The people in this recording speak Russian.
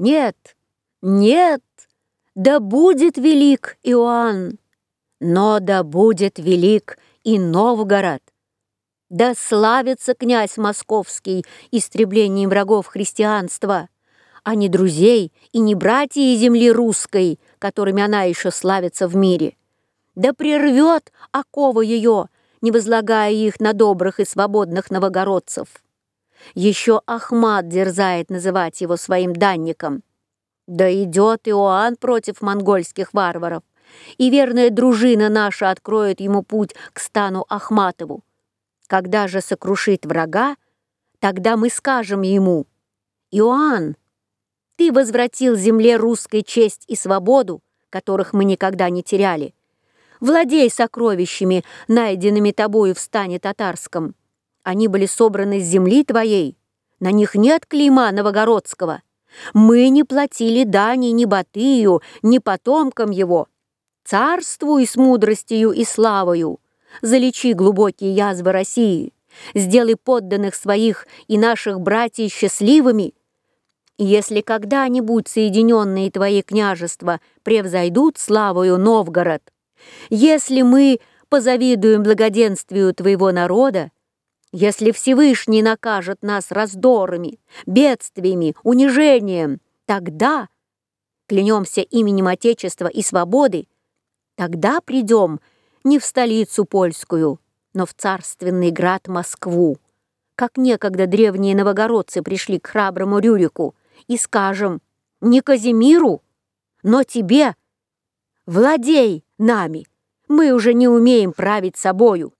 Нет, нет, да будет велик Иоанн, но да будет велик и Новгород. Да славится князь московский истреблением врагов христианства, а не друзей и не братья земли русской, которыми она еще славится в мире. Да прервет оковы ее, не возлагая их на добрых и свободных новогородцев. Еще Ахмат дерзает называть его своим данником. Да идет Иоанн против монгольских варваров, и верная дружина наша откроет ему путь к стану Ахматову. Когда же сокрушит врага, тогда мы скажем ему, «Иоанн, ты возвратил земле русской честь и свободу, которых мы никогда не теряли. Владей сокровищами, найденными тобою в стане татарском. Они были собраны с земли твоей, на них нет клейма новогородского. Мы не платили дани ни Батыю, ни потомкам его. Царствуй с мудростью и славою, залечи глубокие язвы России, сделай подданных своих и наших братьев счастливыми. если когда-нибудь соединенные твои княжества превзойдут славою Новгород, если мы позавидуем благоденствию твоего народа, если Всевышний накажет нас раздорами, бедствиями, унижением, тогда, клянемся именем Отечества и свободы, тогда придем не в столицу польскую, но в царственный град Москву, как некогда древние новогородцы пришли к храброму Рюрику, и скажем, не Казимиру, но тебе, владей нами, мы уже не умеем править собою.